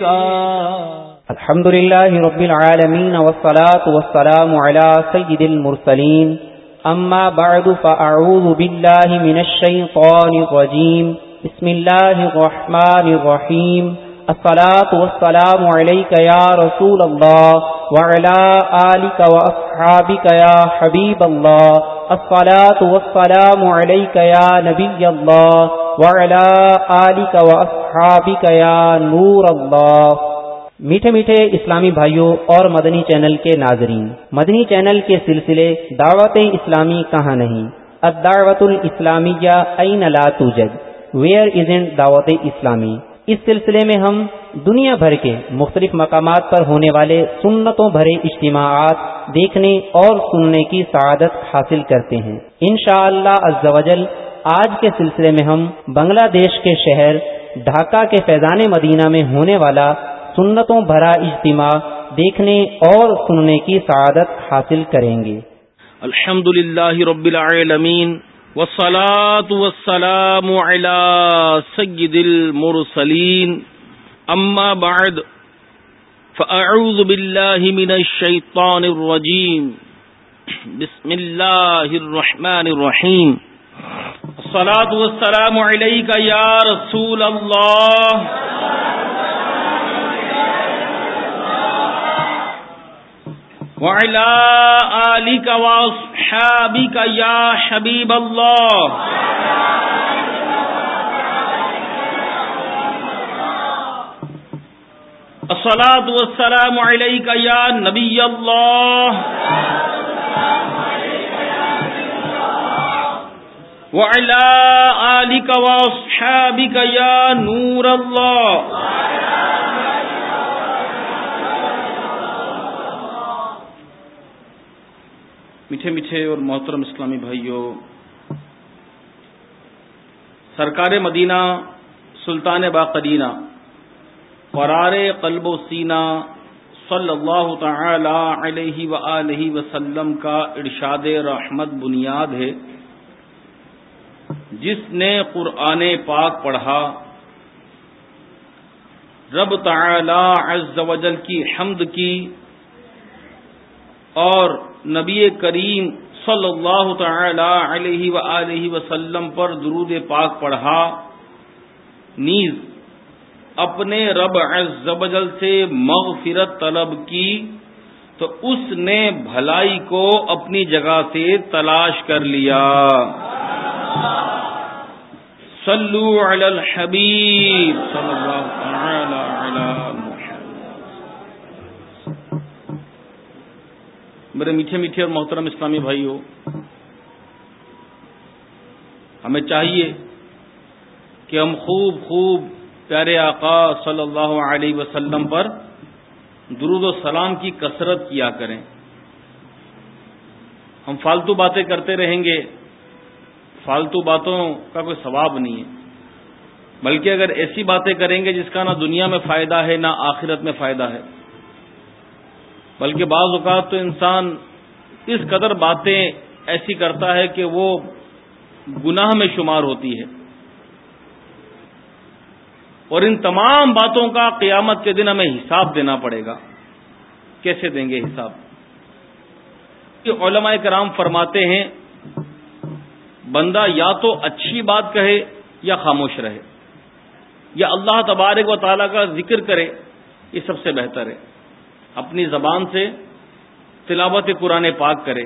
کا الحمد لله رب العالمين والصلاة والسلام على سيد المرسلين. أما بعد، فأعوذ بالله من الشيطان الرجيم. بسم الله الرحمن الرحيم. الصلاة والسلام عليك يا رسول الله وعلى آلك وأصحابك يا حبيب الله. الصلاة والسلام عليك يا نبي الله. وعلى آلك وأصحابك يا نور الله. میٹھے میٹھے اسلامی بھائیوں اور مدنی چینل کے ناظرین، مدنی چینل کے سلسلے دعوت اسلامی کہاں نہیں؟ الدعوت الاسلامیہ این لا توجد ویئر ازنٹ دعوت اسلامی؟ اس سلسلے میں ہم دنیا بھر کے مختلف مقامات پر ہونے والے سنتوں بھرے اجتماعات دیکھنے اور سننے کی سعادت حاصل کرتے ہیں۔ انشاءاللہ شاء اللہ آج کے سلسلے میں ہم بنگلہ دیش کے شہر ڈھاکہ کے فیضان مدینہ میں ہونے والا سنتوں بھرا اجتماع دیکھنے اور سننے کی سعادت حاصل کریں گے۔ الحمد للہ رب العالمین والصلاة والسلام على سيد المرسلين أما بعد فأعوذ بالله من الشيطان الرجيم بسم الله الرحمن الرحيم الصلاة والسلام عليك يا رسول الله. وعلى آلك وأصحابك يا حبيب الله. الصلاة والسلام عليك يا نبي الله. وعلى آلك وأصحابك يا نور الله. میٹھے میٹھے اور محترم اسلامی بھائیوں سرکار مدینہ سلطان باقدینہ، قرار قلب و سینہ صلی اللہ تعالی علیہ و وسلم کا ارشاد رحمت بنیاد ہے۔ جس نے قرآن پاک پڑھا، رب تعالی عز و جل کی حمد کی اور نبی کریم صلی اللہ تعالی علیہ و وسلم پر درود پاک پڑھا، نیز اپنے رب عز و جل سے مغفرت طلب کی تو اس نے بھلائی کو اپنی جگہ سے تلاش کر لیا۔ صلو علی الحبیب صلی اللہ تعالی علی میرے میٹھے میٹھے اور محترم اسلامی بھائی ہو ہمیں چاہیے کہ ہم خوب خوب پیارے آقا صلی اللہ علیہ وسلم پر درود و سلام کی کثرت کیا کریں۔ ہم فالتو باتیں کرتے رہیں گے۔ فالتو باتوں کا کوئی ثواب نہیں ہے۔ بلکہ اگر ایسی باتیں کریں گے جس کا نہ دنیا میں فائدہ ہے، نہ آخرت میں فائدہ ہے۔ بلکہ بعض اوقات تو انسان اس قدر باتیں ایسی کرتا ہے کہ وہ گناہ میں شمار ہوتی ہے۔ اور ان تمام باتوں کا قیامت کے دن ہمیں حساب دینا پڑے گا۔ کیسے دیں گے حساب؟ کہ علماء کرام فرماتے ہیں بندہ یا تو اچھی بات کہے یا خاموش رہے، یا اللہ تبارک و تعالیٰ کا ذکر کرے، یہ سب سے بہتر ہے۔ اپنی زبان سے تلاوت قرآن پاک کرے،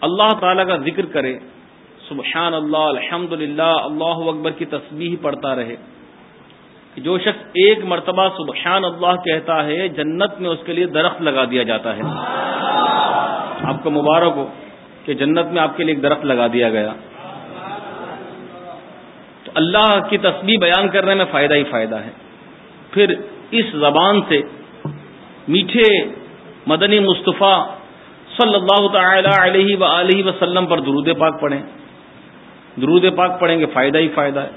اللہ تعالی کا ذکر کرے۔ سبحان اللہ الحمد للہ اللہ اکبر کی تسبیح پڑھتا رہے۔ جو شخص ایک مرتبہ سبحان اللہ کہتا ہے، جنت میں اس کے لیے درخت لگا دیا جاتا ہے۔ آپ کو مبارک ہو۔ کہ جنت میں آپ کے لیے ایک درخت لگا دیا گیا۔ تو اللہ کی تسبیح بیان کرنے میں فائدہ ہی فائدہ ہے۔ پھر اس زبان سے میٹھے مدنی مصطفیٰ صلی اللہ تعالی علیہ و وسلم پر درود پاک پڑھیں۔ درود پاک پڑھیں گے، فائدہ ہی فائدہ ہے۔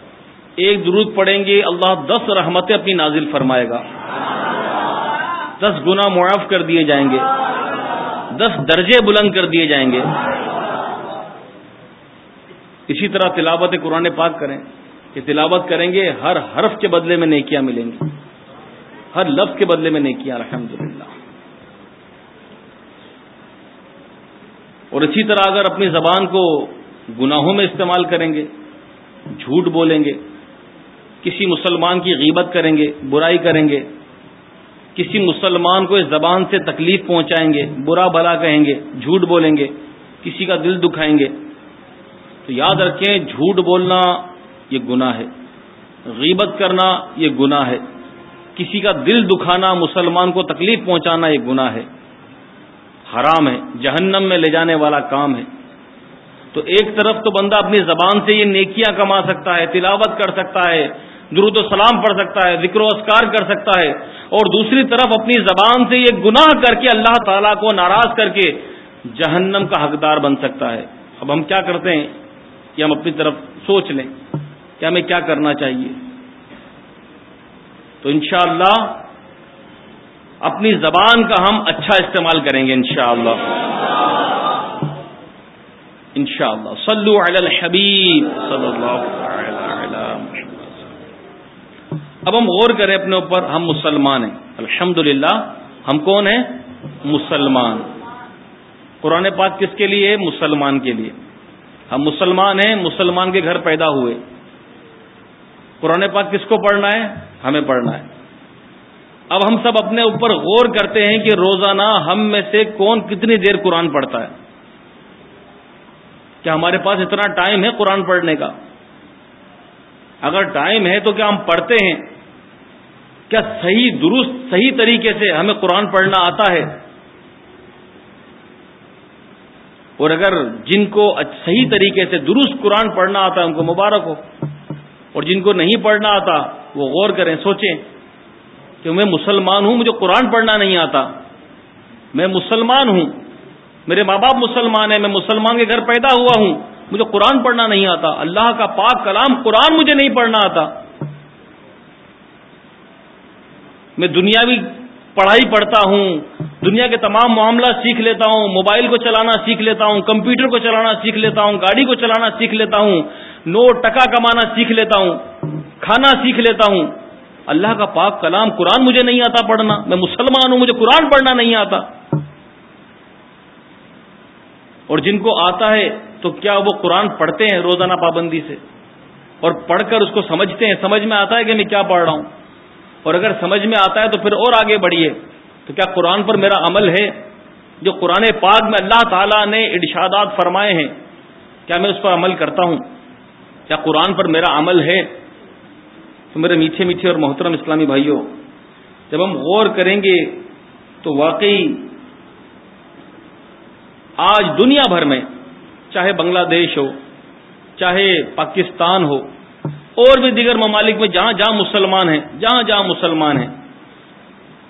ایک درود پڑھیں گے، اللہ دس رحمتیں اپنی نازل فرمائے گا۔ دس گنا معاف کر دیے جائیں گے۔ دس درجے بلند کر دیے جائیں گے۔ اسی طرح تلاوت قرآن پاک کریں۔ کہ تلاوت کریں گے، ہر حرف کے بدلے میں نیکیاں ملیں گی۔ ہر لفظ کے بدلے میں نیکیاں الحمد للہ اور اسی طرح اگر اپنی زبان کو گناہوں میں استعمال کریں گے، جھوٹ بولیں گے، کسی مسلمان کی غیبت کریں گے، برائی کریں گے کسی مسلمان کو اس زبان سے تکلیف پہنچائیں گے، برا بھلا کہیں گے، جھوٹ بولیں گے، کسی کا دل دکھائیں گے۔ تو یاد رکھیں، جھوٹ بولنا یہ گناہ ہے، غیبت کرنا یہ گناہ ہے۔ کسی کا دل دکھانا، مسلمان کو تکلیف پہنچانا یہ گناہ ہے۔ حرام ہے، جہنم میں لے جانے والا کام ہے۔ تو ایک طرف تو بندہ اپنی زبان سے یہ نیکیاں کما سکتا ہے، تلاوت کر سکتا ہے درود و سلام پڑھ سکتا ہے، ذکر و اسکار کر سکتا ہے۔ اور دوسری طرف اپنی زبان سے یہ گناہ کر کے اللہ تعالیٰ کو ناراض کر کے جہنم کا حقدار بن سکتا ہے۔ اب ہم کیا کرتے ہیں؟ کہ ہم اپنی طرف سوچ لیں کہ ہمیں کیا کرنا چاہیے۔ تو انشاءاللہ اپنی زبان کا ہم اچھا استعمال کریں گے انشاءاللہ۔ انشاءاللہ۔ صلو علی الحبیب صلی اللہ اب ہم غور کریں اپنے اوپر، ہم مسلمان ہیں۔ الحمد ہم کون ہیں؟ مسلمان۔ قرآن پاک کس کے لیے؟ مسلمان کے لیے۔ ہم مسلمان ہیں، مسلمان کے گھر پیدا ہوئے۔ قرآن پاک کس کو پڑھنا ہے؟ ہمیں پڑھنا ہے۔ اب ہم سب اپنے اوپر غور کرتے ہیں کہ روزانہ ہم میں سے کون کتنی دیر قرآن پڑھتا ہے۔ کیا ہمارے پاس اتنا ٹائم ہے قرآن پڑھنے کا؟ اگر ٹائم ہے تو کیا ہم پڑھتے ہیں؟ کیا صحیح درست صحیح طریقے سے ہمیں قرآن پڑھنا آتا ہے؟ اور اگر جن کو صحیح طریقے سے درست قرآن پڑھنا آتا ہے، ان کو مبارک ہو، اور جن کو نہیں پڑھنا آتا، وہ غور کریں، سوچیں کہ میں مسلمان ہوں، مجھے قرآن پڑھنا نہیں آتا۔ میں مسلمان ہوں، میرے ماں باپ مسلمان ہیں، میں مسلمان کے گھر پیدا ہوا ہوں، مجھے قرآن پڑھنا نہیں آتا۔ اللہ کا پاک کلام قرآن مجھے نہیں پڑھنا آتا۔ میں دنیاوی پڑھائی پڑھتا ہوں، دنیا کے تمام معاملہ سیکھ لیتا ہوں، موبائل کو چلانا سیکھ لیتا ہوں، کمپیوٹر کو چلانا سیکھ لیتا ہوں، گاڑی کو چلانا سیکھ لیتا ہوں نوٹ ٹکا کمانا سیکھ لیتا ہوں، کھانا سیکھ لیتا ہوں۔ اللہ کا پاک کلام قرآن مجھے نہیں آتا پڑھنا، میں مسلمان ہوں، مجھے قرآن پڑھنا نہیں آتا۔ اور جن کو آتا ہے تو کیا وہ قرآن پڑھتے ہیں روزانہ پابندی سے؟ اور پڑھ کر اس کو سمجھتے ہیں، سمجھ میں آتا ہے کہ میں کیا پڑھ رہا ہوں؟ اور اگر سمجھ میں آتا ہے تو پھر اور آگے بڑھیے۔ تو کیا قرآن پر میرا عمل ہے؟ جو قرآن پاک میں اللہ تعالیٰ نے ارشادات فرمائے ہیں، کیا میں اس پر عمل کرتا ہوں؟ کیا قرآن پر میرا عمل ہے؟ تو میرے میٹھے میٹھے اور محترم اسلامی بھائیوں، جب ہم غور کریں گے تو واقعی آج دنیا بھر میں، چاہے بنگلہ دیش ہو، چاہے پاکستان ہو اور بھی دیگر ممالک میں جہاں جہاں مسلمان ہیں، جہاں جہاں مسلمان ہیں۔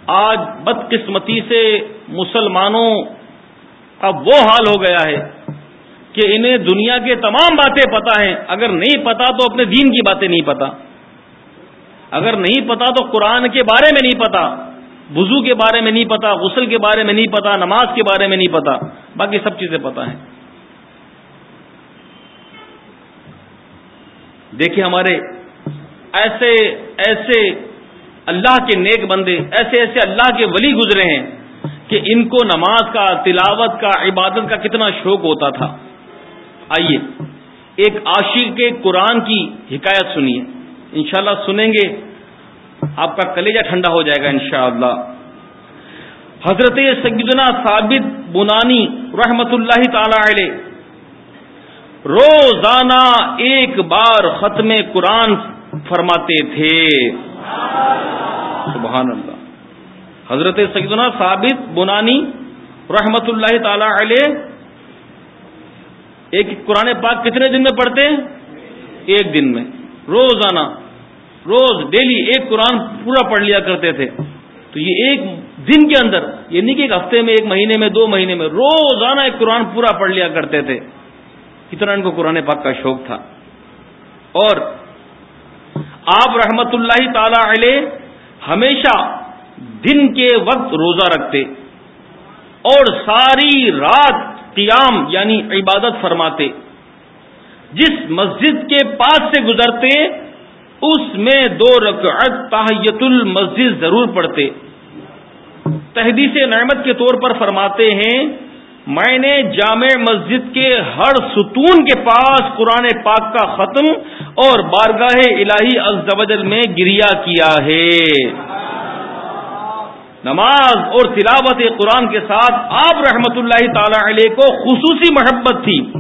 آج بدقسمتی سے مسلمانوں کا وہ حال ہو گیا ہے کہ انہیں دنیا کے تمام باتیں پتا ہیں۔ اگر نہیں پتا تو اپنے دین کی باتیں نہیں پتا اگر نہیں پتا تو قرآن کے بارے میں نہیں پتا وضو کے بارے میں نہیں پتا غسل کے بارے میں نہیں پتا نماز کے بارے میں نہیں پتا باقی سب چیزیں پتا ہیں۔ دیکھیے ہمارے ایسے ایسے اللہ کے نیک بندے، ایسے ایسے اللہ کے ولی گزرے ہیں کہ ان کو نماز کا، تلاوت کا، عبادت کا کتنا شوق ہوتا تھا۔ آئیے، ایک عاشق کے قرآن کی حکایت سنیے۔ انشاءاللہ سنیں گے، آپ کا کلیجہ ٹھنڈا ہو جائے گا انشاءاللہ۔ حضرت سیدنا ثابت بنانی رحمت اللہ تعالی علیہ روزانہ ایک بار ختم قرآن فرماتے تھے۔ سبحان اللہ۔ حضرت سیدنا ثابت بنانی رحمت اللہ تعالی علیہ ایک قرآن پاک کتنے دن میں پڑھتے ہیں؟ ایک دن میں۔ روزانہ۔ روز ڈیلی ایک قرآن پورا پڑھ لیا کرتے تھے۔ تو یہ ایک دن کے اندر، یہ نہیں کہ ایک ہفتے میں، ایک مہینے میں، دو مہینے میں، روزانہ ایک قرآن پورا پڑھ لیا کرتے تھے۔ اتنا ان کو قرآن پاک کا شوق تھا۔ اور آپ رحمت اللہ تعالی علیہ ہمیشہ دن کے وقت روزہ رکھتے اور ساری رات قیام یعنی عبادت فرماتے۔ جس مسجد کے پاس سے گزرتے، اس میں دو رکعت تحیت المسجد ضرور پڑھتے۔ تحدیث نعمت کے طور پر فرماتے ہیں میں نے جامع مسجد کے ہر ستون کے پاس قرآن پاک کا ختم اور بارگاہ الہی ازدوجل میں گریا کیا ہے۔ نماز اور تلاوت قرآن کے ساتھ آپ رحمت اللہ تعالی علیہ کو خصوصی محبت تھی۔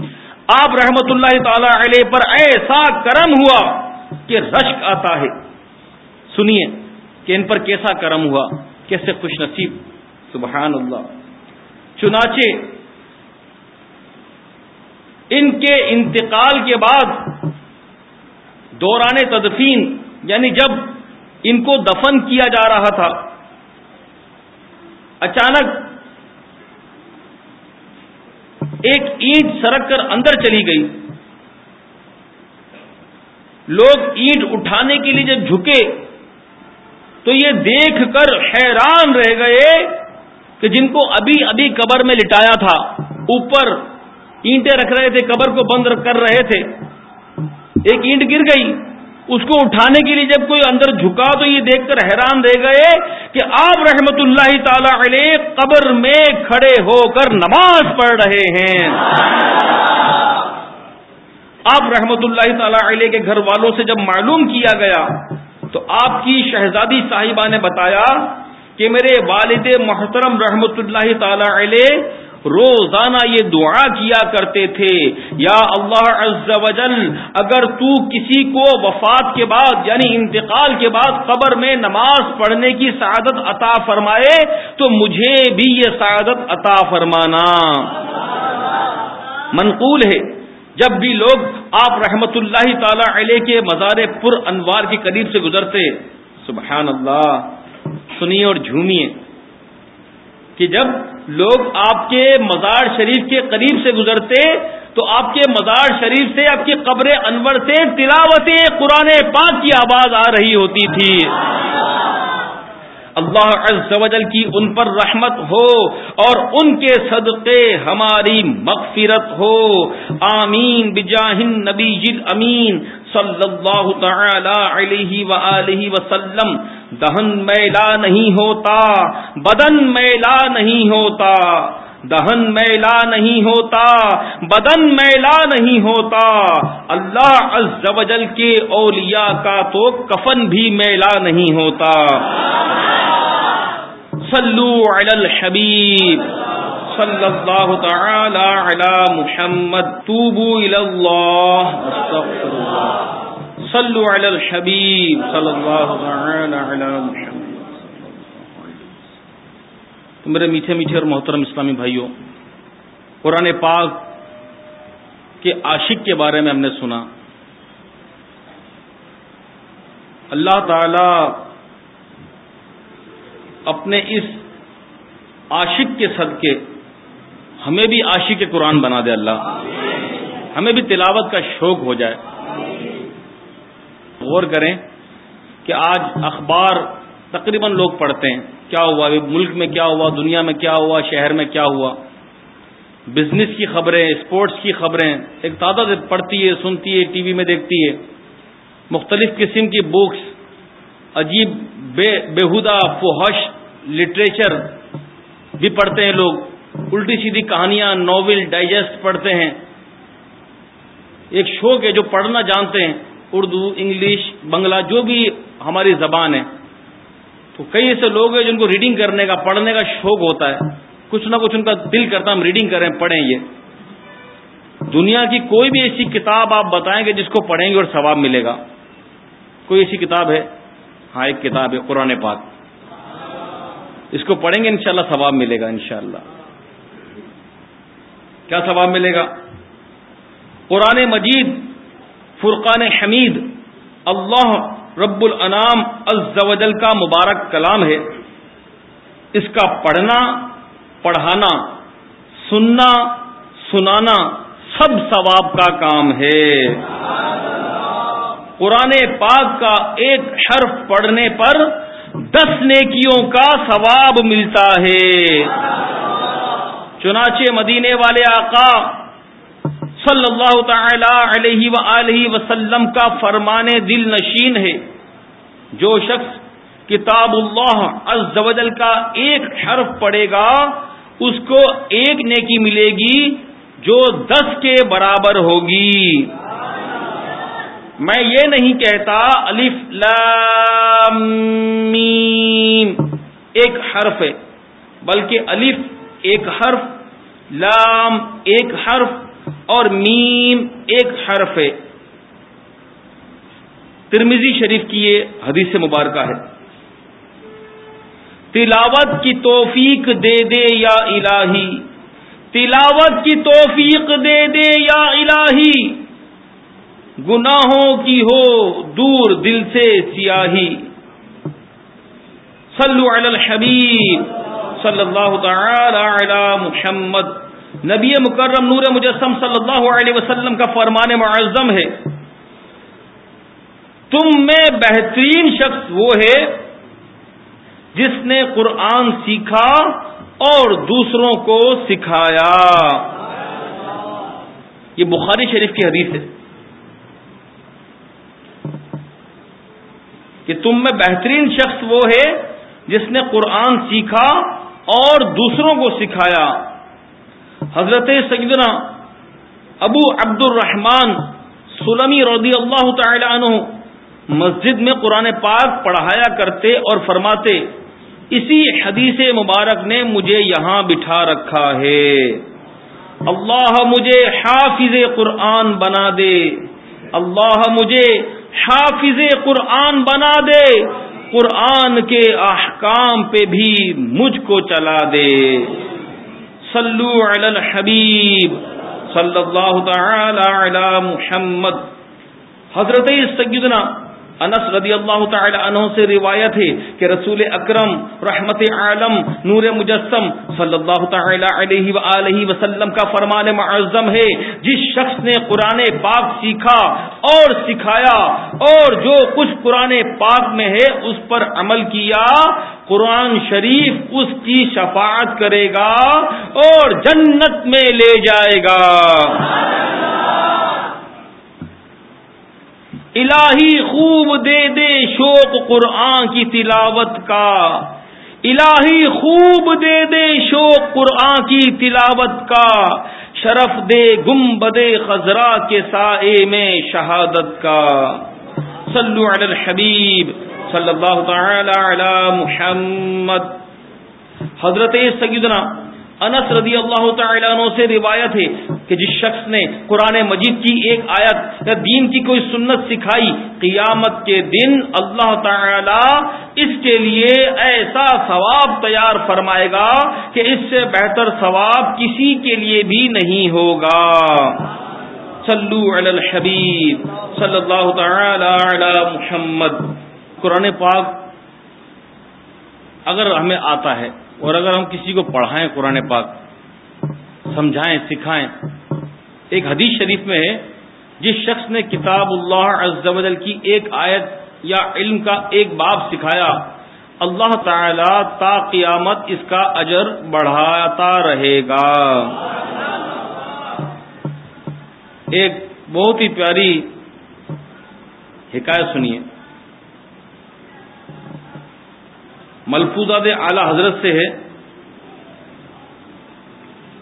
آپ رحمت اللہ تعالی علیہ پر ایسا کرم ہوا کہ رشک آتا ہے۔ سنیے کہ ان پر کیسا کرم ہوا، کیسے خوش نصیب۔ سبحان اللہ۔ چنانچہ ان کے انتقال کے بعد دوران تدفین یعنی جب ان کو دفن کیا جا رہا تھا، اچانک ایک اینٹ سرک کر اندر چلی گئی۔ لوگ اینٹ اٹھانے کے لیے جب جھکے تو یہ دیکھ کر حیران رہ گئے کہ جن کو ابھی ابھی قبر میں لٹایا تھا، اوپر اینٹیں رکھ رہے تھے، قبر کو بند کر رہے تھے۔ ایک اینٹ گر گئی۔ اس کو اٹھانے کے لیے جب کوئی اندر جھکا تو یہ دیکھ کر حیران رہ گئے کہ آپ رحمت اللہ تعالی علیہ قبر میں کھڑے ہو کر نماز پڑھ رہے ہیں۔ آپ رحمت اللہ تعالی علیہ کے گھر والوں سے جب معلوم کیا گیا تو آپ کی شہزادی صاحبہ نے بتایا کہ میرے والد محترم رحمت اللہ تعالی علیہ روزانہ یہ دعا کیا کرتے تھے، یا اللہ عز و جل، اگر تو کسی کو وفات کے بعد یعنی انتقال کے بعد قبر میں نماز پڑھنے کی سعادت عطا فرمائے، تو مجھے بھی یہ سعادت عطا فرمانا۔ منقول ہے۔ جب بھی لوگ آپ رحمت اللہ تعالی علیہ کے مزار پر انوار کے قریب سے گزرتے، سبحان اللہ سنیے اور جھومیے کہ جب لوگ آپ کے مزار شریف کے قریب سے گزرتے تو آپ کے مزار شریف سے آپ کی قبر انور سے تلاوت قرآن پاک کی آواز آ رہی ہوتی تھی۔ اللہ عز و جل کی ان پر رحمت ہو اور ان کے صدقے ہماری مغفرت ہو۔ آمین۔ بجاہ نبی جل امین۔ صلی اللہ تعالی علیہ وآلہ وسلم۔ دہن میلا نہیں ہوتا، بدن میلا نہیں ہوتا۔ دہن میلا نہیں ہوتا، بدن میلا نہیں ہوتا۔ اللہ عز و جل کے اولیاء کا تو کفن بھی میلا نہیں ہوتا۔ صلو علی الحبیب۔ صلی اللہ تعالی علی محمد۔ توبو الی اللہ۔ استغفر اللہ۔ صلو علی الحبیب۔ صلی اللہ تعالی علی محمد۔ تو میرے میٹھے میٹھے اور محترم اسلامی بھائیوں، قرآن پاک کے عاشق کے بارے میں ہم نے سنا۔ اللہ تعالی اپنے اس عاشق کے صدقے، ہمیں بھی عاشق کے قرآن بنا دے اللہ۔ ہمیں بھی تلاوت کا شوق ہو جائے۔ غور کریں کہ آج اخبار تقریباً لوگ پڑھتے ہیں۔ کیا ہوا؟ ملک میں کیا ہوا؟ دنیا میں کیا ہوا؟ شہر میں کیا ہوا؟ بزنس کی خبریں، اسپورٹس کی خبریں، ایک تعداد پڑھتی ہے، سنتی ہے، ٹی وی میں دیکھتی ہے۔ مختلف قسم کی بکس عجیب، بے بےحدہ فوہش لٹریچر بھی پڑھتے ہیں لوگ۔ الٹی سیدھی کہانیاں ناول ڈائجسٹ پڑھتے ہیں۔ ایک شوق ہے جو پڑھنا جانتے ہیں، اردو، انگلش، بنگلہ، جو بھی ہماری زبان ہے۔ تو کئی ایسے لوگ ہیں جن کو ریڈنگ کرنے کا، پڑھنے کا شوق ہوتا ہے۔ کچھ نہ کچھ ان کا دل کرتا ہم ریڈنگ کریں، پڑھیں یہ۔ دنیا کی کوئی بھی ایسی کتاب آپ بتائیں گے جس کو پڑھیں گے اور ثواب ملے گا۔ کوئی ایسی کتاب ہے؟ ہاں ایک کتاب ہے، قرآن پاک۔ اس کو پڑھیں گے، انشاءاللہ شاء ثواب ملے گا، انشاءاللہ۔ کیا ثواب ملے گا؟ قرآن مجید، فرقان حمید، اللہ رب الانام جل کا مبارک کلام ہے۔ اس کا پڑھنا، پڑھانا، سننا، سنانا سب ثواب کا کام ہے۔ قرآن پاک کا ایک حرف پڑھنے پر دس نیکیوں کا ثواب ملتا ہے۔ چنانچہ مدینے والے آقا صلی اللہ تعالی علیہ وسلم کا فرمان دل نشین ہے۔ جو شخص کتاب اللہ عز و جل کا ایک حرف پڑے گا، اس کو ایک نیکی ملے گی جو دس کے برابر ہوگی۔ میں یہ نہیں کہتا، الف لام میم، ایک حرف ہے، بلکہ الف ایک حرف، لام ایک حرف اور میم ایک حرف ہے۔ ترمیزی شریف کی یہ حدیث مبارکہ ہے۔ تلاوت کی توفیق دے دے یا الہی۔ تلاوت کی توفیق دے دے یا الہی۔ گناہوں کی ہو دور دل سے سیاہی۔ صلو علی الحبیب صلی اللہ تعالی علی محمد۔ نبی مکرم نور مجسم صلی اللہ علیہ وسلم کا فرمان معظم ہے۔ تم میں بہترین شخص وہ ہے جس نے قرآن سیکھا اور دوسروں کو سکھایا۔ یہ بخاری شریف کی حدیث ہے کہ تم میں بہترین شخص وہ ہے جس نے قرآن سیکھا اور دوسروں کو سکھایا۔ حضرت سیدنا ابو عبد الرحمان سلمی رضی اللہ تعالی عنہ مسجد میں قرآن پاک پڑھایا کرتے اور فرماتے، اسی حدیث مبارک نے مجھے یہاں بٹھا رکھا ہے۔ اللہ مجھے حافظ قرآن بنا دے۔ اللہ مجھے حافظ قرآن بنا دے۔ قرآن کے احکام پہ بھی مجھ کو چلا دے۔ صلو علی الحبیب صلی اللہ تعالی علی محمد. حضرت سیدنا انس رضی اللہ تعالی عنہ سے روایت ہے کہ رسول اکرم رحمت عالم نور مجسم صلی اللہ تعالی علیہ وآلہ وسلم کا فرمان معظم ہے۔ جس شخص نے قرآن پاک سیکھا اور سکھایا اور جو کچھ قرآن پاک میں ہے اس پر عمل کیا، قرآن شریف اس کی شفاعت کرے گا اور جنت میں لے جائے گا۔ الہی خوب دے دے شوق قرآن کی تلاوت کا۔ الہی خوب دے دے شوق قرآن کی تلاوت کا۔ شرف دے گمبد خزرا کے سائے میں شہادت کا۔ صلو علی الحبیب صلی اللہ تعالی علی محمد۔ حضرت سیدنا انس رضی اللہ تعالیٰ عنہ سے روایت ہے کہ جس شخص نے قرآن مجید کی ایک آیت یا دین کی کوئی سنت سکھائی، قیامت کے دن اللہ تعالی اس کے لیے ایسا ثواب تیار فرمائے گا کہ اس سے بہتر ثواب کسی کے لیے بھی نہیں ہوگا۔ صلو علی الحبیب صلی اللہ تعالی علی محمد۔ قرآن پاک اگر ہمیں آتا ہے اور اگر ہم کسی کو پڑھائیں قرآن پاک، سمجھائیں، سکھائیں، ایک حدیث شریف میں ہے، جس شخص نے کتاب اللہ عز و جل کی ایک آیت یا علم کا ایک باب سکھایا، اللہ تعالی تا قیامت اس کا اجر بڑھاتا رہے گا۔ ایک بہت ہی پیاری حکایت سنیے۔ ملفوظات اعلی حضرت سے ہے۔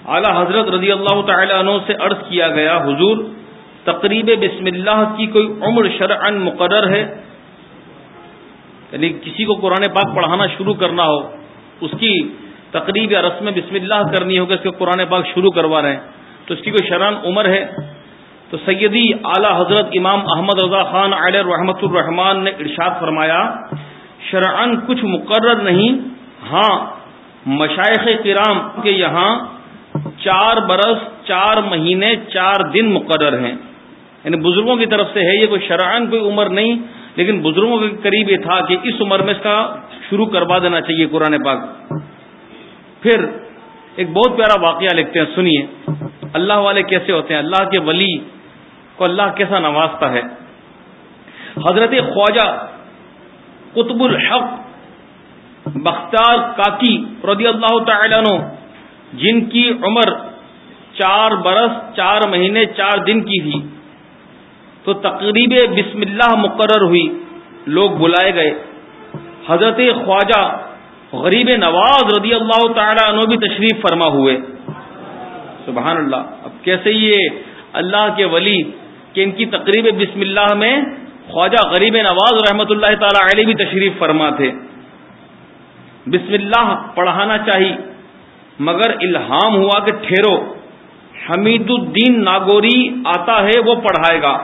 اعلی حضرت رضی اللہ تعالی عنہ سے عرض کیا گیا، حضور، تقریب بسم اللہ کی کوئی عمر شرعن مقرر ہے؟ یعنی کسی کو قرآن پاک پڑھانا شروع کرنا ہو، اس کی تقریب یا رسم بسم اللہ کرنی ہوگا اس کے قرآن پاک شروع کروا رہے ہیں۔ تو اس کی کوئی شران عمر ہے؟ تو سیدی اعلی حضرت امام احمد رضا خان علیہ رحمت الرحمان نے ارشاد فرمایا شرعن کچھ مقرر نہیں۔ ہاں مشائق کرام کے یہاں چار برس، چار مہینے، چار دن مقرر ہیں۔ یعنی بزرگوں کی طرف سے ہے یہ کوئی شرعن کوئی عمر نہیں، لیکن بزرگوں کے قریب یہ تھا کہ اس عمر میں اس کا شروع کروا دینا چاہیے قرآن پاک۔ پھر ایک بہت پیارا واقعہ لکھتے ہیں، سنیے۔ اللہ والے کیسے ہوتے ہیں؟ اللہ کے ولی کو اللہ کیسا نوازتا ہے؟ حضرت خواجہ قطب الحق، بختار کاکی رضی اللہ تعالیٰ عنہ، جن کی عمر چار برس، چار مہینے، چار دن کی تھی۔ تو تقریب بسم اللہ مقرر ہوئی، لوگ بلائے گئے۔ حضرت خواجہ غریب نواز رضی اللہ تعالی عنہ بھی تشریف فرما ہوئے۔ سبحان اللہ، اب کیسے یہ اللہ کے ولی کہ ان کی تقریب بسم اللہ میں خواجہ غریب نواز رحمت اللہ تعالی علیہ بھی تشریف فرما تھے۔ بسم اللہ پڑھانا چاہیے مگر الہام ہوا کہ ٹھہرو۔ حمید الدین ناگوری آتا ہے، وہ پڑھائے گا۔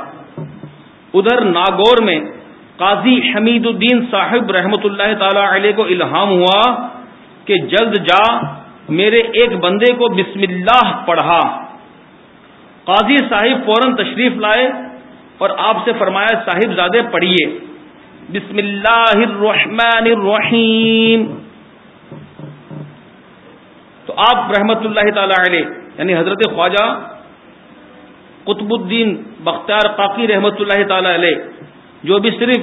ادھر ناگور میں قاضی حمید الدین صاحب رحمت اللہ تعالی علیہ کو الہام ہوا کہ جلد جا، میرے ایک بندے کو بسم اللہ پڑھا۔ قاضی صاحب فوراً تشریف لائے۔ اور آپ سے فرمایا صاحب زادے پڑھیے۔ بسم اللہ الرحمن الرحیم۔ تو آپ رحمت اللہ تعالی علیہ یعنی حضرت خواجہ قطب الدین بختیار قاقی رحمت اللہ تعالی علیہ، جو بھی صرف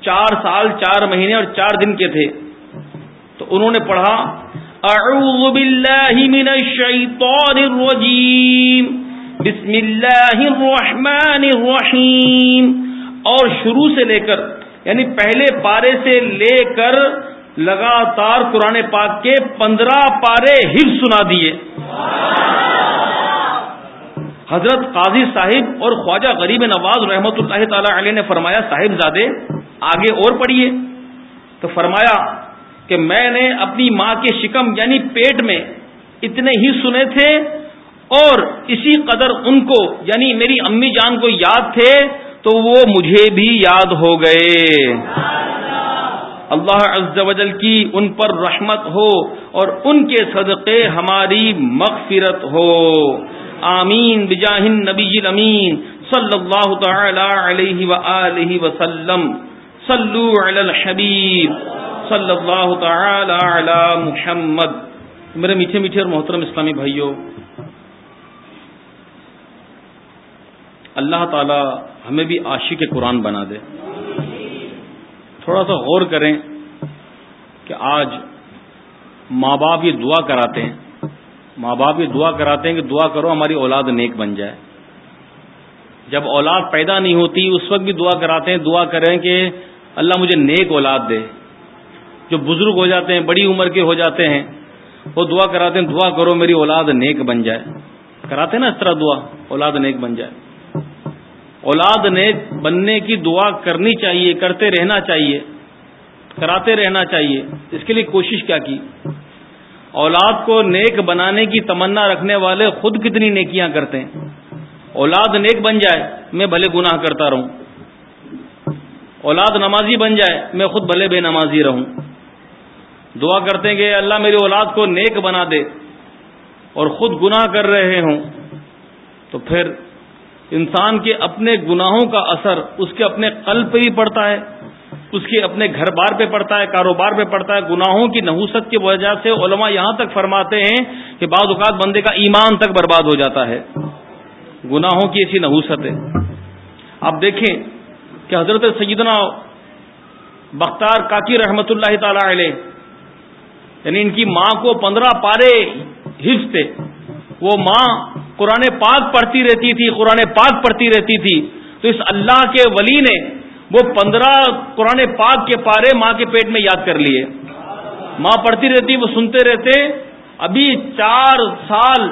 چار سال، چار مہینے اور چار دن کے تھے، تو انہوں نے پڑھا، اعوذ باللہ من الشیطان الرجیم۔ بسم اللہ الرحمن الرحیم۔ اور شروع سے لے کر یعنی پہلے پارے سے لے کر لگاتار قرآن پاک کے پندرہ پارے حفظ سنا دیے۔ حضرت قاضی صاحب اور خواجہ غریب نواز رحمت اللہ تعالی علیہ نے فرمایا صاحب زادے آگے اور پڑھیے۔ تو فرمایا کہ میں نے اپنی ماں کے شکم یعنی پیٹ میں اتنے ہی سنے تھے اور اسی قدر ان کو یعنی میری امی جان کو یاد تھے، تو وہ مجھے بھی یاد ہو گئے۔ اللہ عز و جل کی ان پر رحمت ہو اور ان کے صدقے ہماری مغفرت ہو۔ آمین۔ بجاہ نبی الامین صلی اللہ تعالی علیہ وآلہ وسلم۔ صلو علی الحبیب صلی اللہ تعالی علی محمد۔ میرے میٹھے میٹھے اور محترم اسلامی بھائیوں اللہ تعالی ہمیں بھی عاشق قرآن بنا دے۔ تھوڑا سا غور کریں کہ آج ماں باپ یہ دعا کراتے ہیں۔ ماں باپ یہ دعا کراتے ہیں کہ دعا کرو ہماری اولاد نیک بن جائے۔ جب اولاد پیدا نہیں ہوتی، اس وقت بھی دعا کراتے ہیں، دعا کریں کہ اللہ مجھے نیک اولاد دے۔ جو بزرگ ہو جاتے ہیں، بڑی عمر کے ہو جاتے ہیں، وہ دعا کراتے ہیں، دعا کرو میری اولاد نیک بن جائے۔ کراتے ہیں نا اس طرح دعا، اولاد نیک بن جائے۔ اولاد نیک بننے کی دعا کرنی چاہیے، کرتے رہنا چاہیے، کراتے رہنا چاہیے۔ اس کے لیے کوشش کیا کی؟ اولاد کو نیک بنانے کی تمنا رکھنے والے خود کتنی نیکیاں کرتے ہیں؟ اولاد نیک بن جائے، میں بھلے گناہ کرتا رہوں۔ اولاد نمازی بن جائے، میں خود بھلے بے نمازی رہوں۔ دعا کرتے ہیں کہ اللہ میری اولاد کو نیک بنا دے اور خود گناہ کر رہے ہوں۔ تو پھر انسان کے اپنے گناہوں کا اثر اس کے اپنے قلب پہ بھی پڑتا ہے، اس کے اپنے گھر بار پہ پڑتا ہے، کاروبار پہ پڑتا ہے، گناہوں کی نحوست کی وجہ سے علماء یہاں تک فرماتے ہیں کہ بعض اوقات بندے کا ایمان تک برباد ہو جاتا ہے۔ گناہوں کی ایسی نحوست ہے۔ آپ دیکھیں کہ حضرت سیدنا بختار کاکی رحمت اللہ تعالی علیہ یعنی ان کی ماں کو پندرہ پارے حفظ تھے۔ وہ ماں قرآن پاک پڑھتی رہتی تھی، قرآن پاک پڑھتی رہتی تھی۔ تو اس اللہ کے ولی نے وہ پندرہ قرآن پاک کے پارے ماں کے پیٹ میں یاد کر لیے۔ ماں پڑھتی رہتی، وہ سنتے رہتے۔ ابھی چار سال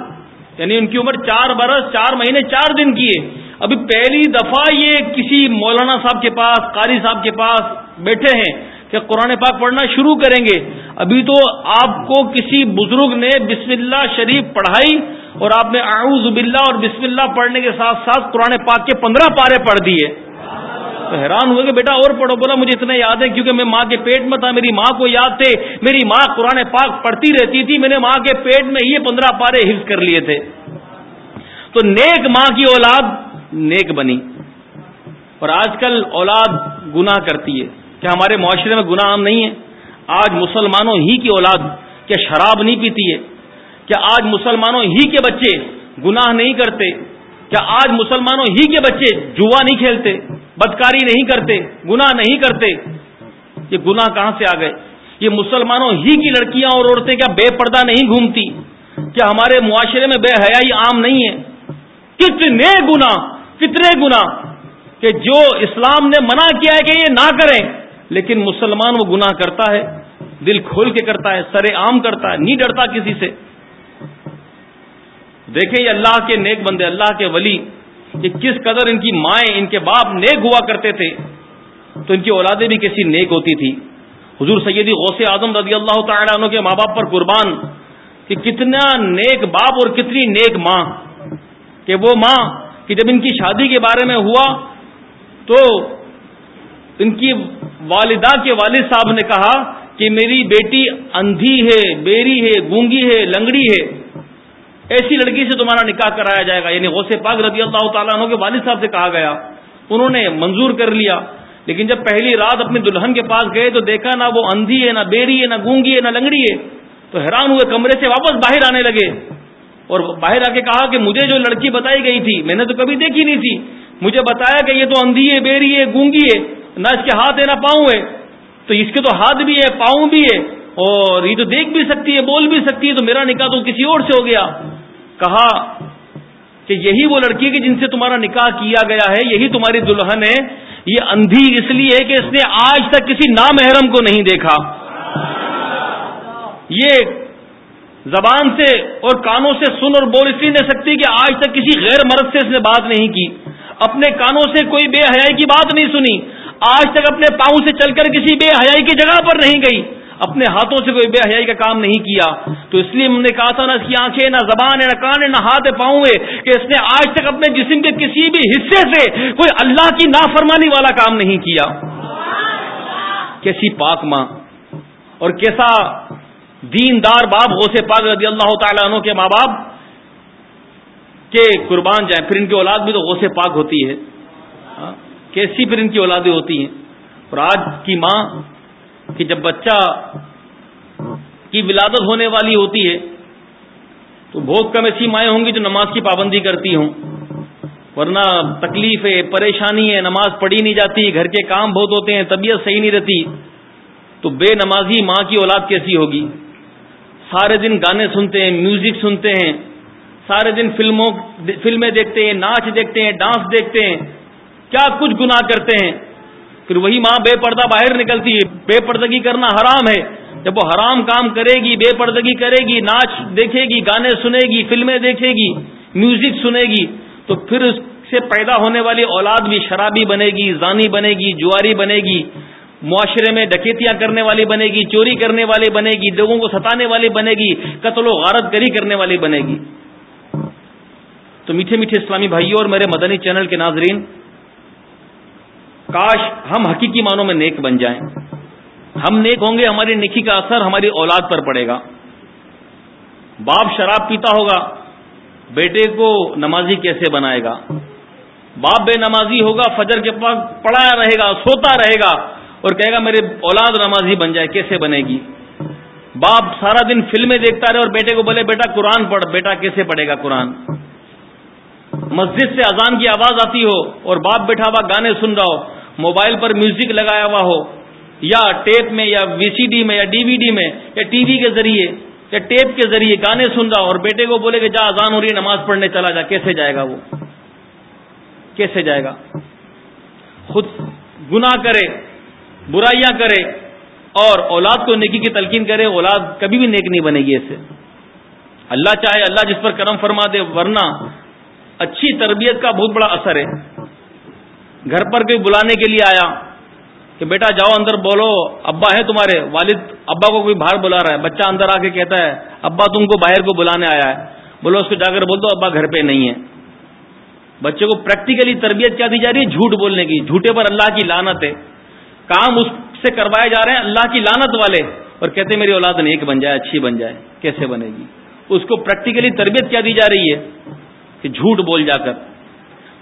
یعنی ان کی عمر چار برس، چار مہینے، چار دن کی ہے۔ ابھی پہلی دفعہ یہ کسی مولانا صاحب کے پاس، قاری صاحب کے پاس بیٹھے ہیں کہ قرآن پاک پڑھنا شروع کریں گے۔ ابھی تو آپ کو کسی بزرگ نے بسم اللہ شریف پڑھائی اور آپ نے اعوذ باللہ اور بسم اللہ پڑھنے کے ساتھ ساتھ قرآن پاک کے پندرہ پارے پڑھ دیے۔ تو حیران ہوئے کہ بیٹا اور پڑھو، بولا مجھے اتنے یاد ہے کیونکہ میں ماں کے پیٹ میں تھا، میری ماں کو یاد تھے، میری ماں قرآن پاک پڑھتی رہتی تھی، میں نے ماں کے پیٹ میں یہ پندرہ پارے حفظ کر لیے تھے۔ تو نیک ماں کی اولاد نیک بنی۔ اور آج کل اولاد گناہ کرتی ہے۔ کیا ہمارے معاشرے میں گناہ عام نہیں ہے؟ آج مسلمانوں ہی کی اولاد کیا شراب نہیں پیتی ہے؟ کیا آج مسلمانوں ہی کے بچے گناہ نہیں کرتے؟ کیا آج مسلمانوں ہی کے بچے جوا نہیں کھیلتے؟ بدکاری نہیں کرتے؟ گناہ نہیں کرتے؟ یہ گناہ کہاں سے آ گئے؟ یہ مسلمانوں ہی کی لڑکیاں اور عورتیں کیا بے پردہ نہیں گھومتی؟ کیا ہمارے معاشرے میں بے حیائی عام نہیں ہے؟ کتنے گنا کتنے گنا کہ جو اسلام نے منع کیا ہے کہ یہ نہ کریں، لیکن مسلمان وہ گناہ کرتا ہے، دل کھول کے کرتا ہے، سر عام کرتا ہے، نہیں ڈرتا کسی سے۔ دیکھیں یہ اللہ کے نیک بندے، اللہ کے ولی، کہ کس قدر ان کی مائیں، ان کے باپ نیک ہوا کرتے تھے، تو ان کی اولادیں بھی کیسی نیک ہوتی تھی۔ حضور سیدی غوث اعظم رضی اللہ تعالیٰ عنہ کے ماں باپ پر قربان، کہ کتنا نیک باپ اور کتنی نیک ماں، کہ وہ ماں کہ جب ان کی شادی کے بارے میں ہوا، تو ان کی والدہ کے والد صاحب نے کہا کہ میری بیٹی اندھی ہے، بیری ہے، گونگی ہے، لنگڑی ہے۔ ایسی لڑکی سے تمہارا نکاح کرایا جائے گا یعنی غوث پاک رضی اللہ تعالیٰ عنہ کے والد صاحب سے کہا گیا۔ انہوں نے منظور کر لیا، لیکن جب پہلی رات اپنی دلہن کے پاس گئے تو دیکھا نہ وہ اندھی ہے، نہ بیری ہے، نہ گونگی ہے، نہ لنگڑی ہے۔ تو حیران ہوئے، کمرے سے واپس باہر آنے لگے۔ اور باہر آ کے کہا کہ مجھے جو لڑکی بتائی گئی تھی، میں نے تو کبھی دیکھی نہیں تھی۔ مجھے بتایا کہ یہ تو اندھی ہے، بیری ہے، گونگی ہے، نہ اس کے ہاتھ ہے، نہ پاؤں ہے۔ تو اس کے تو ہاتھ بھی ہے، پاؤں بھی ہے۔ اور یہ تو دیکھ بھی سکتی ہے، بول بھی سکتی ہے، تو میرا نکاح تو کسی اور سے ہو گیا۔ کہا کہ یہی وہ لڑکی ہے جن سے تمہارا نکاح کیا گیا ہے، یہی تمہاری دلہن ہے۔ یہ اندھی اس لیے کہ اس نے آج تک کسی نامحرم کو نہیں دیکھا۔ یہ زبان سے اور کانوں سے سن اور بول اس لیے نہیں سکتی کہ آج تک کسی غیر مرد سے اس نے بات نہیں کی۔ اپنے کانوں سے کوئی بے حیائی کی بات نہیں سنی۔ آج تک اپنے پاؤں سے چل کر کسی بے حیائی کی جگہ پر نہیں گئی۔ اپنے ہاتھوں سے کوئی بے حیائی کا کام نہیں کیا۔ تو اس لیے ہم نے کہا تھا نہ اس کی آنکھیں نہ زبان ہے، نہ کان ہے، نہ ہاتھ پاؤں ہے، کہ اس نے آج تک اپنے جسم کے کسی بھی حصے سے کوئی اللہ کی نافرمانی والا کام نہیں کیا۔ کیسی پاک ماں۔ اور کیسا دیندار باپ غوث پاک رضی اللہ تعالیٰ عنہ کے ماں باپ کے قربان جائیں۔ پھر ان کی اولاد بھی تو غوث پاک ہوتی ہے۔ ہاں، کیسی پھر ان کی اولادیں ہوتی ہیں۔ اور آج کی ماں کہ جب بچہ کی ولادت ہونے والی ہوتی ہے، تو بہت کم ایسی مائیں ہوں گی جو نماز کی پابندی کرتی ہوں۔ ورنہ تکلیف ہے، پریشانی ہے، نماز پڑھی نہیں جاتی، گھر کے کام بہت ہوتے ہیں، طبیعت صحیح نہیں رہتی، تو بے نمازی ماں کی اولاد کیسی ہوگی؟ سارے دن گانے سنتے ہیں، میوزک سنتے ہیں، سارے دن فلموں، فلمیں دیکھتے ہیں، ناچ دیکھتے ہیں، ڈانس دیکھتے ہیں، کیا کچھ گناہ کرتے ہیں؟ پھر وہی ماں بے پردہ باہر نکلتی ہے۔ بے پردگی کرنا حرام ہے۔ جب وہ حرام کام کرے گی، بے پردگی کرے گی، ناچ دیکھے گی، گانے سنے گی، فلمیں دیکھے گی، میوزک سنے گی، تو پھر اس سے پیدا ہونے والی اولاد بھی شرابی بنے گی، زانی بنے گی، جواری بنے گی، معاشرے میں ڈکیتیاں کرنے والی بنے گی، چوری کرنے والی بنے گی، لوگوں کو ستانے والی بنے گی، قتل و غارت گری کرنے والی بنے گی۔ تو میٹھے میٹھے اسلامی بھائیوں اور میرے مدنی چینل کے ناظرین کاش ہم حقیقی معنوں میں نیک بن جائیں۔ ہم نیک ہوں گے، ہماری نیکی کا اثر ہماری اولاد پر پڑے گا۔ باپ شراب پیتا ہوگا، بیٹے کو نمازی کیسے بنائے گا؟ باپ بے نمازی ہوگا، فجر کے پاس پڑھایا رہے گا، سوتا رہے گا اور کہے گا میرے اولاد نمازی بن جائے، کیسے بنے گی؟ باپ سارا دن فلمیں دیکھتا رہے اور بیٹے کو بولے، بیٹا قرآن پڑھ، بیٹا کیسے پڑھے گا قرآن؟ مسجد سے اذان کی آواز آتی ہو اور باپ بیٹھا ہوا گانے سن رہا ہو موبائل پر میوزک لگایا ہوا ہو، یا ٹیپ میں، یا وی سی ڈی میں، یا ڈی وی ڈی میں، یا ٹی وی کے ذریعے، یا ٹیپ کے ذریعے گانے سن رہا اور بیٹے کو بولے کہ جا اذان ہو رہی ہے، نماز پڑھنے چلا جا، کیسے جائے گا وہ؟ کیسے جائے گا؟ خود گناہ کرے، برائیاں کرے اور اولاد کو نیکی کی تلقین کرے، اولاد کبھی بھی نیک نہیں بنے گی ایسے۔ اللہ چاہے، اللہ جس پر کرم فرما دے، ورنہ اچھی تربیت کا بہت بڑا اثر ہے۔ گھر پر کوئی بلانے کے لیے آیا کہ بیٹا جاؤ اندر بولو، ابا ہے تمہارے، والد، ابا کو کوئی باہر بلا رہا ہے، بچہ اندر آ کے کہتا ہے، ابا تم کو باہر کو بلانے آیا ہے۔ بولو، اس کو جا کر بول دو، ابا گھر پہ نہیں ہے۔ بچے کو پریکٹیکلی تربیت کیا دی جا رہی ہے؟ جھوٹ بولنے کی۔ جھوٹے پر اللہ کی لانت ہے۔ کام اس سے کروائے جا رہے ہیں اللہ کی لانت والے۔ اور کہتے میری اولاد نیک بن جائے، اچھی بن جائے، کیسے بنے گی؟ اس کو پریکٹیکلی تربیت کیا دی جا رہی ہے کہ جھوٹ بول جا کر۔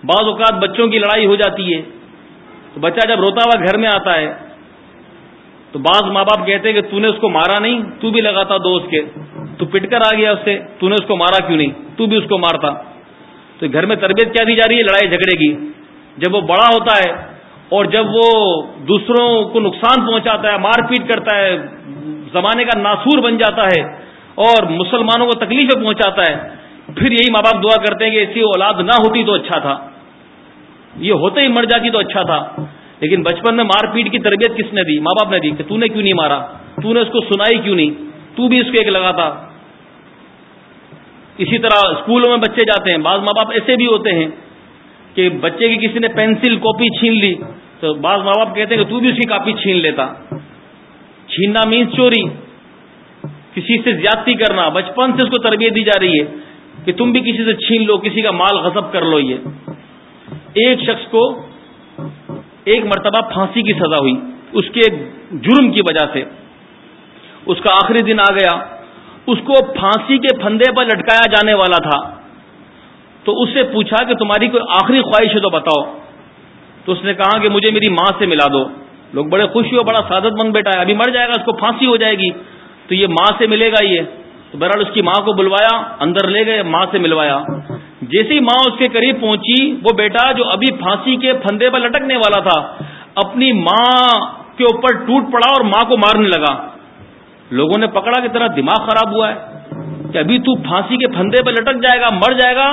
بعض اوقات بچوں کی لڑائی ہو جاتی ہے تو بچہ جب روتا ہوا گھر میں آتا ہے تو بعض ماں باپ کہتے ہیں کہ تو نے اس کو مارا نہیں، تو بھی لگاتا دوست کے۔ تو پٹ کر آ گیا اس سے، تو نے اس کو مارا کیوں نہیں؟ تو بھی اس کو مارتا۔ تو گھر میں تربیت کیا دی جا رہی ہے؟ لڑائی جھگڑے کی۔ جب وہ بڑا ہوتا ہے اور جب وہ دوسروں کو نقصان پہنچاتا ہے، مار پیٹ کرتا ہے، زمانے کا ناسور بن جاتا ہے اور مسلمانوں کو تکلیفیں پہنچاتا ہے، پھر یہی ماں باپ دعا کرتے ہیں کہ ایسی اولاد نہ ہوتی تو اچھا تھا۔ یہ ہوتے ہی مر جاتی تو اچھا تھا۔ لیکن بچپن میں مار پیٹ کی تربیت کس نے دی؟ ماں باپ نے دی کہ تو نے کیوں نہیں مارا؟ تو نے اس کو سنائی کیوں نہیں؟ تو بھی اس کو ایک لگا تھا۔ اسی طرح اسکولوں میں بچے جاتے ہیں۔ بعض ماں باپ ایسے بھی ہوتے ہیں کہ بچے کی کسی نے پینسل، کاپی چھین لی تو بعض ماں باپ کہتے ہیں کہ تو بھی اس کی کاپی چھین لیتا۔ چھیننا مینس چوری، کسی سے زیادتی کرنا۔ بچپن سے اس کو تربیت دی جا رہی ہے کہ تم بھی کسی سے چھین لو، کسی کا مال غصب کر لو یہ۔ ایک شخص کو ایک مرتبہ پھانسی کی سزا ہوئی، اس کے جرم کی وجہ سے۔ اس کا آخری دن آ گیا۔ اس کو پھانسی کے پھندے پر لٹکایا جانے والا تھا۔ تو اس سے پوچھا کہ تمہاری کوئی آخری خواہش ہے تو بتاؤ۔ تو اس نے کہا کہ مجھے میری ماں سے ملا دو۔ لوگ بڑے خوش ہوئے، بڑا سعادت مند بیٹا ہے۔ ابھی مر جائے گا، اس کو پھانسی ہو جائے گی۔ تو یہ ماں سے ملے گا یہ۔ تو بہرحال اس کی ماں کو بلوایا، اندر لے گئے، ماں سے ملوایا۔ جیسی ماں اس کے قریب پہنچی، وہ بیٹا جو ابھی پھانسی کے پھندے پر لٹکنے والا تھا، اپنی ماں کے اوپر ٹوٹ پڑا اور ماں کو مارنے لگا۔ لوگوں نے پکڑا کہ طرح دماغ خراب ہوا ہے، کہ ابھی تو پھانسی کے پھندے پہ لٹک جائے گا، مر جائے گا،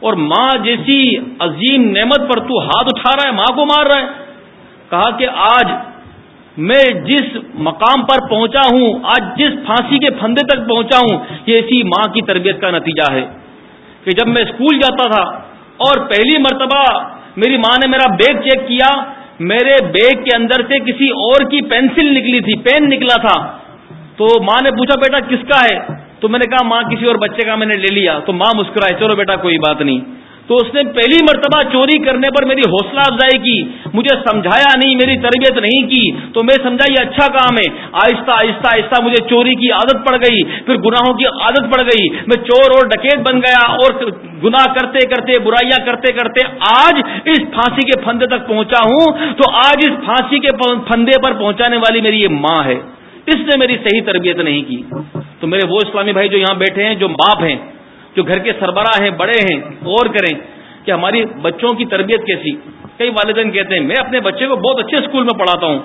اور ماں جیسی عظیم نعمت پر تو ہاتھ اٹھا رہا ہے، ماں کو مار رہا ہے۔ کہا کہ آج میں جس مقام پر پہنچا ہوں، آج جس پھانسی کے پھندے تک پہنچا ہوں، یہ اسی ماں کی تربیت کا نتیجہ ہے۔ کہ جب میں اسکول جاتا تھا اور پہلی مرتبہ میری ماں نے میرا بیگ چیک کیا، میرے بیگ کے اندر سے کسی اور کی پینسل نکلی تھی، پین نکلا تھا۔ تو ماں نے پوچھا، بیٹا، کس کا ہے؟ تو میں نے کہا، ماں، کسی اور بچے کا میں نے لے لیا۔ تو ماں مسکرائے، چلو بیٹا، کوئی بات نہیں۔ تو اس نے پہلی مرتبہ چوری کرنے پر میری حوصلہ افزائی کی، مجھے سمجھایا نہیں، میری تربیت نہیں کی۔ تو میں سمجھا یہ اچھا کام ہے۔ آہستہ آہستہ آہستہ مجھے چوری کی عادت پڑ گئی۔ پھر گناہوں کی عادت پڑ گئی۔ میں چور اور ڈکیت بن گیا اور گناہ کرتے کرتے، برائیاں کرتے کرتے آج اس پھانسی کے پھندے تک پہنچا ہوں۔ تو آج اس پھانسی کے پھندے پر پہنچانے والی میری یہ ماں ہے۔ اس نے میری صحیح تربیت نہیں کی۔ تو میرے وہ اسلامی بھائی جو یہاں بیٹھے ہیں، جو باپ ہیں جو گھر کے سربراہ ہیں، بڑے ہیں، غور کریں کہ ہماری بچوں کی تربیت کیسی۔ کئی والدین کہتے ہیں، میں اپنے بچے کو بہت اچھے اسکول میں پڑھاتا ہوں۔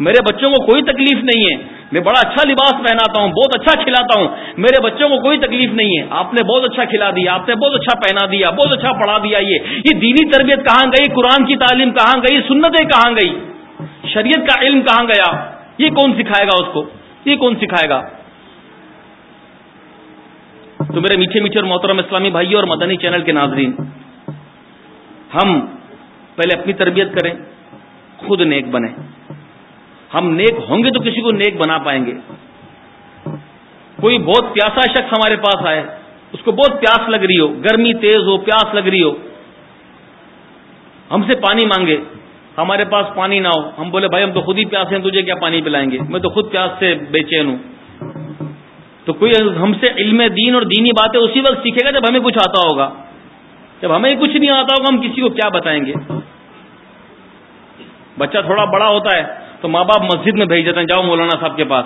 میرے بچوں کو کوئی تکلیف نہیں ہے۔ میں بڑا اچھا لباس پہناتا ہوں، بہت اچھا کھلاتا ہوں۔ میرے بچوں کو کوئی تکلیف نہیں ہے۔ آپ نے بہت اچھا کھلا دیا، آپ نے بہت اچھا پہنا دیا، بہت اچھا پڑھا دیا یہ۔ یہ دینی تربیت کہاں گئی؟ قرآن کی تعلیم کہاں گئی؟ سنتیں کہاں گئی؟ شریعت کا علم کہاں گیا؟ یہ کون سکھائے گا اس کو؟ یہ کون سکھائے گا؟ تو میرے میٹھے میٹھے اور محترم اسلامی بھائی اور مدنی چینل کے ناظرین، ہم پہلے اپنی تربیت کریں، خود نیک بنیں۔ ہم نیک ہوں گے تو کسی کو نیک بنا پائیں گے۔ کوئی بہت پیاسا شخص ہمارے پاس آئے، اس کو بہت پیاس لگ رہی ہو، گرمی تیز ہو، پیاس لگ رہی ہو، ہم سے پانی مانگے، ہمارے پاس پانی نہ ہو۔ ہم بولے، بھائی، ہم تو خود ہی پیاس ہیں، تجھے کیا پانی پلائیں گے؟ میں تو خود پیاس سے بے چین ہوں۔ تو کوئی ہم سے علم دین اور دینی باتیں اسی وقت سیکھے گا جب ہمیں کچھ آتا ہوگا۔ جب ہمیں کچھ نہیں آتا ہوگا، ہم کسی کو کیا بتائیں گے؟ بچہ تھوڑا بڑا ہوتا ہے تو ماں باپ مسجد میں بھیج دیتے ہیں، جاؤ مولانا صاحب کے پاس۔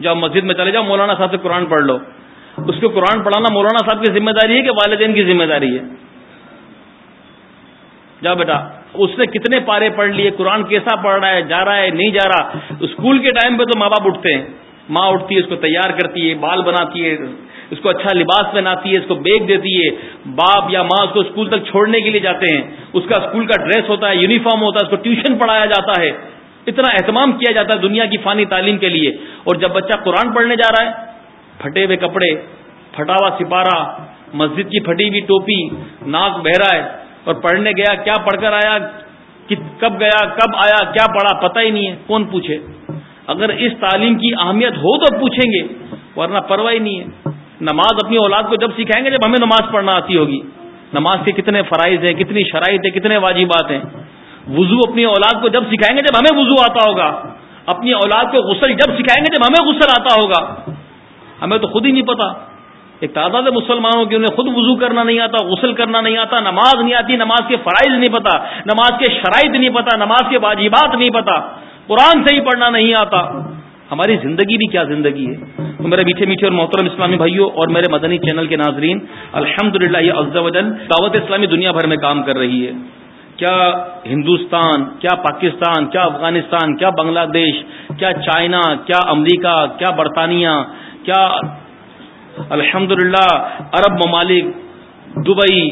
جاؤ مسجد میں چلے جاؤ، مولانا صاحب سے قرآن پڑھ لو۔ اس کو قرآن پڑھانا مولانا صاحب کی ذمہ داری ہے کہ والدین کی ذمہ داری ہے؟ جاؤ بیٹا، اس نے کتنے پارے پڑھ لیے؟ قرآن کیسا پڑھ رہا ہے، جا رہا ہے، نہیں جا رہا؟ اسکول کے ٹائم پہ تو ماں باپ اٹھتے ہیں۔ ماں اٹھتی ہے، اس کو تیار کرتی ہے، بال بناتی ہے، اس کو اچھا لباس پہناتی ہے، اس کو بیگ دیتی ہے۔ باپ یا ماں اس کو اسکول تک چھوڑنے کے لیے جاتے ہیں۔ اس کا اسکول کا ڈریس ہوتا ہے، یونیفارم ہوتا ہے، اس کو ٹیوشن پڑھایا جاتا ہے۔ اتنا اہتمام کیا جاتا ہے دنیا کی فانی تعلیم کے لیے۔ اور جب بچہ قرآن پڑھنے جا رہا ہے، پھٹے ہوئے کپڑے، پھٹا ہوا سپارہ، مسجد کی پھٹی ہوئی ٹوپی، ناک بہ رہا ہے، اور پڑھنے گیا، کیا پڑھ کر آیا کب گیا، کب آیا، کیا پڑھا، پتہ ہی نہیں ہے، کون پوچھے؟ اگر اس تعلیم کی اہمیت ہو تو پوچھیں گے، ورنہ پرواہ ہی نہیں ہے۔ نماز اپنی اولاد کو جب سکھائیں گے، جب ہمیں نماز پڑھنا آتی ہوگی۔ نماز کے کتنے فرائض ہیں، کتنی شرائط ہیں، کتنے واجبات ہیں۔ وضو اپنی اولاد کو جب سکھائیں گے، جب ہمیں وضو آتا ہوگا۔ اپنی اولاد کو غسل جب سکھائیں گے، جب ہمیں غسل آتا ہوگا۔ ہمیں تو خود ہی نہیں پتا۔ ایک تعداد مسلمانوں کی انہیں خود وضو کرنا نہیں آتا، غسل کرنا نہیں آتا، نماز نہیں آتی، نماز کے فرائض نہیں پتا، نماز کے شرائط نہیں پتا، نماز کے واجبات نہیں پتا۔ قرآن سے ہی پڑھنا نہیں آتا۔ ہماری زندگی بھی کیا زندگی ہے۔ تو میرے میٹھے میٹھے اور محترم اسلامی بھائیوں اور میرے مدنی چینل کے ناظرین الحمد للہ یہ دعوت اسلامی دنیا بھر میں کام کر رہی ہے۔ کیا ہندوستان، کیا پاکستان، کیا افغانستان، کیا بنگلہ دیش، کیا چائنا، کیا امریکہ، کیا برطانیہ، کیا الحمد عرب ممالک، Dubai,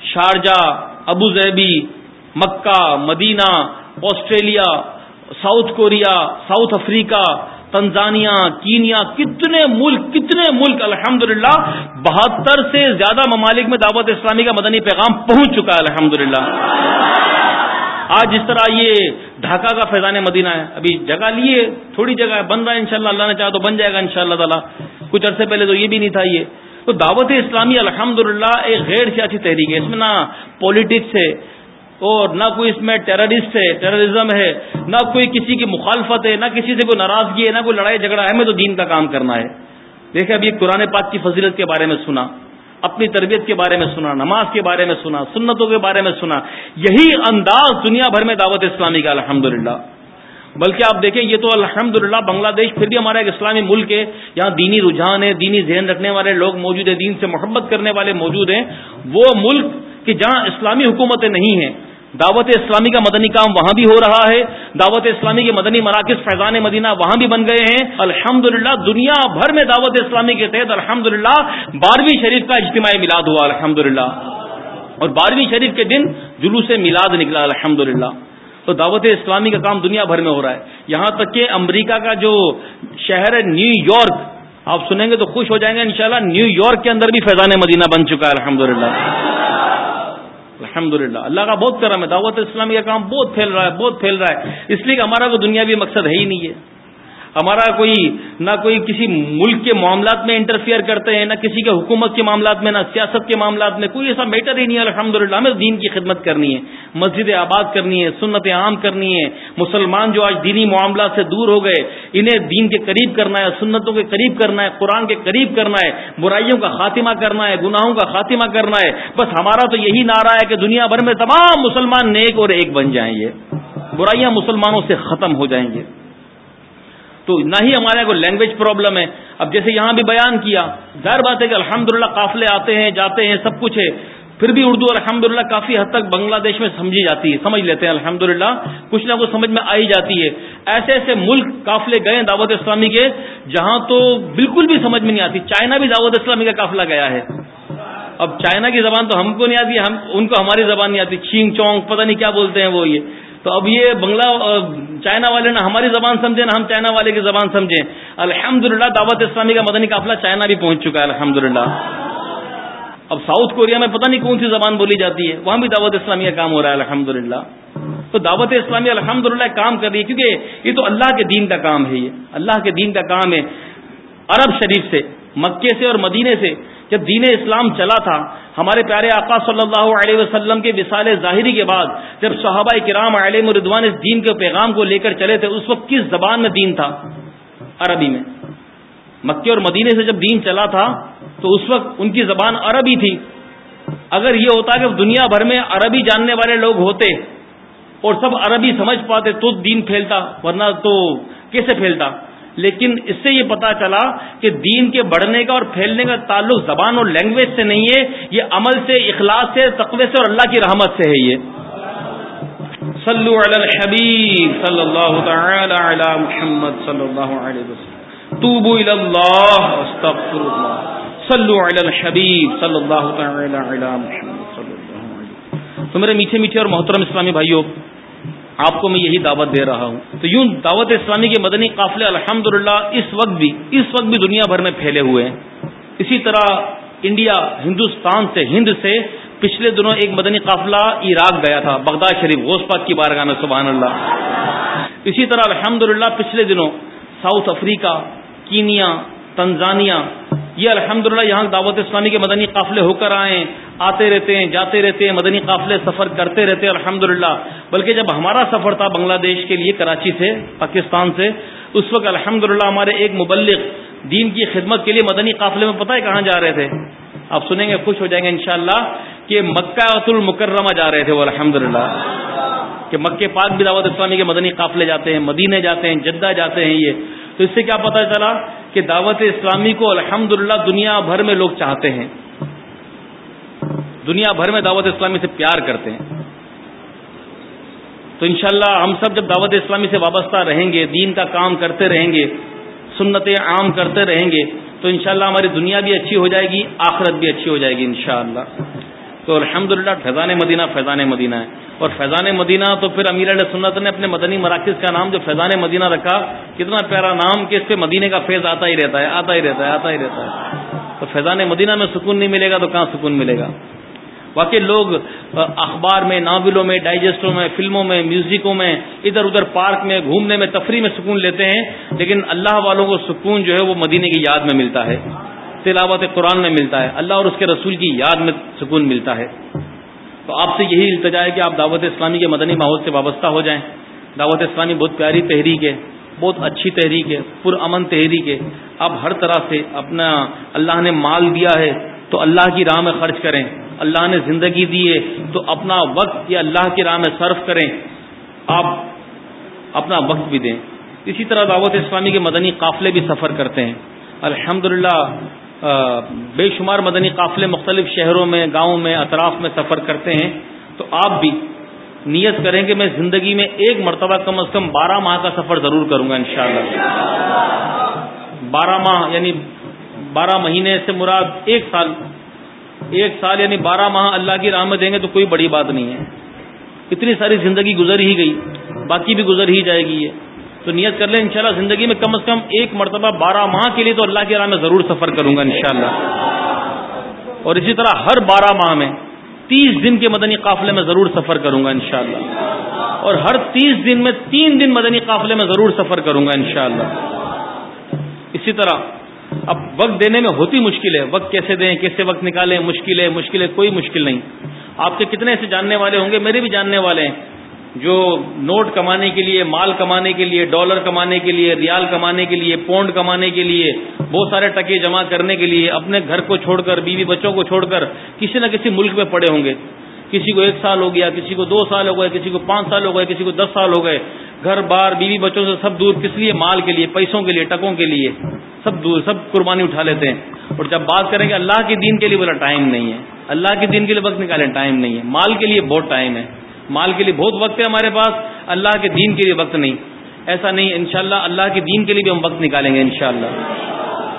Sharjah, Abu Dhabi, Mecca, Medina, Australia South Korea, South Africa, Tanzania, Kenya, کتنے ملک کتنے ملک الحمد بہتر سے زیادہ ممالک میں دعوت اسلامی کا مدنی پیغام پہنچ چکا ہے الحمد آج جس طرح یہ ڈھاکہ کا فیضان مدینہ ہے۔ ابھی جگہ لیے، تھوڑی جگہ ہے، بن رہا ہے انشاءاللہ، اللہ نے چاہا تو بن جائے گا انشاءاللہ تعالی۔ کچھ عرصے پہلے تو یہ بھی نہیں تھا یہ۔ تو دعوت اسلامی الحمد ایک غیر سیاسی تحریک ہے۔ اس میں نہ پالیٹکس ہے۔ اور نہ کوئی اس میں ٹیررسٹ ہے ٹیررزم ہے، نہ کوئی کسی کی مخالفت ہے، نہ کسی سے کوئی ناراضگی ہے، نہ کوئی لڑائی جھگڑا ہے، ہمیں تو دین کا کام کرنا ہے۔ دیکھیں ابھی قرآن پاک کی فضیلت کے بارے میں سنا، اپنی تربیت کے بارے میں سنا، نماز کے بارے میں سنا، سنتوں کے بارے میں سنا۔ یہی انداز دنیا بھر میں دعوت اسلامی کا الحمد بلکہ آپ دیکھیں، یہ تو الحمد بنگلہ دیش پھر بھی ہمارا ایک اسلامی ملک ہے۔ یہاں دینی رجحان ہے، دینی ذہن رکھنے والے لوگ موجود ہیں، دین سے محبت کرنے والے موجود ہیں۔ وہ ملک کہ جہاں اسلامی حکومتیں نہیں ہیں۔ دعوت اسلامی کا مدنی کام وہاں بھی ہو رہا ہے۔ دعوت اسلامی کے مدنی مراکز فیضان مدینہ وہاں بھی بن گئے ہیں۔ الحمد دنیا بھر میں دعوت اسلامی کے تحت الحمد بارہویں شریف کا اجتماعی میلاد ہوا الحمد اور بارہویں شریف کے دن جلوس میلاد نکلا الحمد تو دعوت اسلامی کا کام دنیا بھر میں ہو رہا ہے۔ یہاں تک کہ امریکہ کا جو شہر ہے نیو یارک، آپ سنیں گے تو خوش ہو جائیں گے انشاءاللہ، نیو یارک کے اندر بھی فیضان مدینہ بن چکا ہے الحمد الحمد للہ اللہ کا بہت کرم ہے، دعوت اسلامی کا کام بہت پھیل رہا ہے، بہت پھیل رہا ہے۔ اس لیے کہ ہمارا کوئی دنیاوی مقصد ہے ہی نہیں ہے۔ ہمارا کوئی نہ کوئی کسی ملک کے معاملات میں انٹرفیئر کرتے ہیں، نہ کسی کے حکومت کے معاملات میں، نہ سیاست کے معاملات میں، کوئی ایسا میٹر ہی نہیں ہے۔ الحمد للہ ہمیں دین کی خدمت کرنی ہے مسجد آباد کرنی ہے سنت عام کرنی ہے مسلمان جو آج دینی معاملات سے دور ہو گئے، انہیں دین کے قریب کرنا ہے، سنتوں کے قریب کرنا ہے، قرآن کے قریب کرنا ہے، برائیوں کا خاتمہ کرنا ہے، گناہوں کا خاتمہ کرنا ہے۔ بس ہمارا تو یہی نعرہ ہے کہ دنیا بھر میں تمام مسلمان نیک اور ایک بن جائیں گے۔ برائیاں مسلمانوں سے ختم ہو جائیں گے۔ تو نہ ہی ہمارے کوئی لینگویج پرابلم ہے۔ اب جیسے یہاں بھی بیان کیا، ظاہر بات ہے کہ الحمد قافلے آتے ہیں، جاتے ہیں، سب کچھ ہے۔ پھر بھی اردو الحمد کافی حد تک بنگلہ دیش میں سمجھی جاتی ہے، سمجھ لیتے ہیں الحمد کچھ نہ کچھ سمجھ میں آئی جاتی ہے۔ ایسے ایسے ملک قافلے گئے ہیں دعوت اسلامی کے، جہاں تو بالکل بھی سمجھ میں نہیں آتی۔ چائنا بھی دعوت اسلامی کا قافلہ گیا ہے۔ اب چائنا کی زبان تو ہم کو نہیں آتی، ہم، ان کو ہماری زبان نہیں آتی۔ چینگ چونگ، پتہ نہیں کیا بولتے ہیں وہ یہ۔ تو اب یہ بنگلہ چائنا والے نہ ہماری زبان سمجھیں نہ ہم چائنا والے کی زبان سمجھیں۔ الحمد دعوت اسلامی کا مدنی قافلہ چائنا بھی پہنچ چکا ہے الحمد اب ساؤتھ کوریا میں پتہ نہیں کون سی زبان بولی جاتی ہے، وہاں بھی دعوت اسلامی کا کام ہو رہا ہے الحمد تو دعوت اسلامی الحمد کام کر رہی ہے، کیونکہ یہ تو اللہ کے دین کا کام ہے یہ۔ اللہ کے دین کا کام ہے۔ عرب شریف سے، مکے سے اور مدینے سے، جب دین اسلام چلا تھا ہمارے پیارے آقا صلی اللہ علیہ وسلم کے وسال ظاہری کے بعد جب صحابہ کرام علیہ مردوان اس دین کے پیغام کو لے کر چلے تھے، اس وقت کس زبان میں دین تھا؟ عربی میں۔ مکے اور مدینے سے جب دین چلا تھا، تو اس وقت ان کی زبان عربی تھی۔ اگر یہ ہوتا کہ دنیا بھر میں عربی جاننے والے لوگ ہوتے اور سب عربی سمجھ پاتے، تو دین پھیلتا، ورنہ تو کیسے پھیلتا؟ لیکن اس سے یہ پتا چلا کہ دین کے بڑھنے کا اور پھیلنے کا تعلق زبان اور لینگویج سے نہیں ہے، یہ عمل سے، اخلاص سے، تقوی سے اور اللہ کی رحمت سے ہے یہ۔ صلو علی الحبیب صلی اللہ تعالی علی محمد صلی اللہ علیہ وسلم۔ توبو الی اللہ استغفر اللہ صلو علی الحبیب صلی اللہ تعالی علی محمد صلی اللہ علیہ وسلم۔ تو میرے میٹھے میٹھے اور محترم اسلامی بھائیوں آپ کو میں یہی دعوت دے رہا ہوں۔ تو یوں دعوت اسلامی کے مدنی قافلے الحمد اس وقت بھی، اس وقت بھی دنیا بھر میں پھیلے ہوئے ہیں۔ اسی طرح انڈیا، ہندوستان سے، ہند سے پچھلے دنوں ایک مدنی قافلہ عراق گیا تھا، بغداد شریف، غوث پاک کی بارگاہ میں، سبحان اللہ۔ اسی طرح الحمد پچھلے دنوں ساؤتھ افریقہ، کینیا تنزانیہ۔ یہ الحمد یہاں دعوت اسلامی کے مدنی قافلے ہو کر آئے، آتے رہتے ہیں، جاتے رہتے ہیں، مدنی قافلے سفر کرتے رہتے ہیں الحمد بلکہ جب ہمارا سفر تھا بنگلہ دیش کے لیے، کراچی سے، پاکستان سے، اس وقت الحمد ہمارے ایک مبلغ دین کی خدمت کے لیے مدنی قافلے میں پتہ ہے کہاں جا رہے تھے؟ آپ سنیں گے، خوش ہو جائیں گے انشاءاللہ کہ مکہ المکرمہ جا رہے تھے وہ الحمد کہ مکہ پاک بھی دعوت اسلامی کے مدنی قافلے جاتے ہیں مدینے جاتے ہیں، جدہ جاتے ہیں یہ۔ تو اس سے کیا پتا چلا؟ کہ دعوت اسلامی کو الحمد دنیا بھر میں لوگ چاہتے ہیں۔ دنیا بھر میں دعوت اسلامی سے پیار کرتے ہیں۔ تو انشاءاللہ ہم سب جب دعوت اسلامی سے وابستہ رہیں گے، دین کا کام کرتے رہیں گے سنتیں عام کرتے رہیں گے، تو انشاءاللہ ہماری دنیا بھی اچھی ہو جائے گی، آخرت بھی اچھی ہو جائے گی انشاءاللہ۔ تو الحمد للہ فیضان مدینہ فیضان مدینہ ہے۔ اور فیضان مدینہ تو پھر امیر علیہ سنت نے اپنے مدنی مراکز کا نام جو فیضان مدینہ رکھا، کتنا پیارا نام کہ اس پہ مدینے کا فیض آتا ہی رہتا ہے، آتا ہی رہتا ہے، آتا ہی رہتا ہے۔ تو فیضان مدینہ میں سکون نہیں ملے گا تو کہاں سکون ملے گا؟ واقعی لوگ اخبار میں، ناولوں میں، ڈائجسٹوں میں، فلموں میں، میوزکوں میں، ادھر ادھر پارک میں گھومنے میں تفریح میں سکون لیتے ہیں، لیکن اللہ والوں کو سکون جو ہے وہ مدینے کی یاد میں ملتا ہے، تلاوت قرآن میں ملتا ہے، اللہ اور اس کے رسول کی یاد میں سکون ملتا ہے۔ تو آپ سے یہی التجا ہے کہ آپ دعوت اسلامی کے مدنی ماحول سے وابستہ ہو جائیں۔ دعوت اسلامی بہت پیاری تحریک ہے، بہت اچھی تحریک ہے، پرامن تحریک ہے۔ آپ ہر طرح سے اپنا اللہ نے مال دیا ہے تو اللہ کی راہ میں خرچ کریں۔ اللہ نے زندگی دی ہے تو اپنا وقت یا اللہ کی راہ میں صرف کریں۔ آپ اپنا وقت بھی دیں۔ اسی طرح دعوت اسلامی کے مدنی قافلے بھی سفر کرتے ہیں۔ الحمد بے شمار مدنی قافلے مختلف شہروں میں، گاؤں میں، اطراف میں سفر کرتے ہیں۔ تو آپ بھی نیت کریں کہ میں زندگی میں ایک مرتبہ کم از کم بارہ ماہ کا سفر ضرور کروں گا، انشاءاللہ۔ بارہ ماہ یعنی بارہ مہینے سے مراد ایک سال۔ ایک سال یعنی بارہ ماہ اللہ کی راہ میں دیں گے تو کوئی بڑی بات نہیں ہے۔ اتنی ساری زندگی گزر ہی گئی، باقی بھی گزر ہی جائے گی یہ۔ تو نیت کر لیں انشاءاللہ زندگی میں کم از کم ایک مرتبہ بارہ ماہ کے لیے تو اللہ کی راہ میں ضرور سفر کروں گا انشاءاللہ۔ اور اسی طرح ہر بارہ ماہ میں تیس دن کے مدنی قافلے میں ضرور سفر کروں گا انشاءاللہ۔ اور ہر تیس دن میں تین دن مدنی قافلے میں ضرور سفر کروں گا انشاءاللہ۔ اسی طرح اب وقت دینے میں ہوتی مشکل ہے وقت کیسے دیں، کیسے وقت نکالیں مشکل ہے مشکل ہے کوئی مشکل نہیں۔ آپ کے کتنے ایسے جاننے والے ہوں گے، میرے بھی جاننے والے ہیں۔ جو نوٹ کمانے کے لیے، مال کمانے کے لیے، ڈالر کمانے کے لیے، ریال کمانے کے لیے، پونڈ کمانے کے لیے بہت سارے ٹکے جمع کرنے کے لیے، اپنے گھر کو چھوڑ کر، بیوی بچوں کو چھوڑ کر کسی نہ کسی ملک میں پڑے ہوں گے۔ کسی کو ایک سال ہو گیا، کسی کو دو سال ہو گئے، کسی کو پانچ سال ہو گئے، کسی کو دس سال ہو گئے۔ گھر، بار، بیوی بچوں سے سب دور، کس لیے؟ مال کے لیے، پیسوں کے لیے، ٹکوں کے لیے۔ سب دور، سب قربانی اٹھا لیتے ہیں۔ اور جب بات کریں گے، اللہ کے دین کے لیے بولا ٹائم نہیں ہے۔ اللہ کے دین کے لیے وقت نکالیں، ٹائم نہیں ہے۔ مال کے لیے بہت ٹائم ہے۔ مال کے لیے بہت وقت ہے ہمارے پاس، اللہ کے دین کے لیے وقت نہیں۔ ایسا نہیں، انشاءاللہ اللہ کے دین کے لیے بھی ہم وقت نکالیں گے، انشاءاللہ۔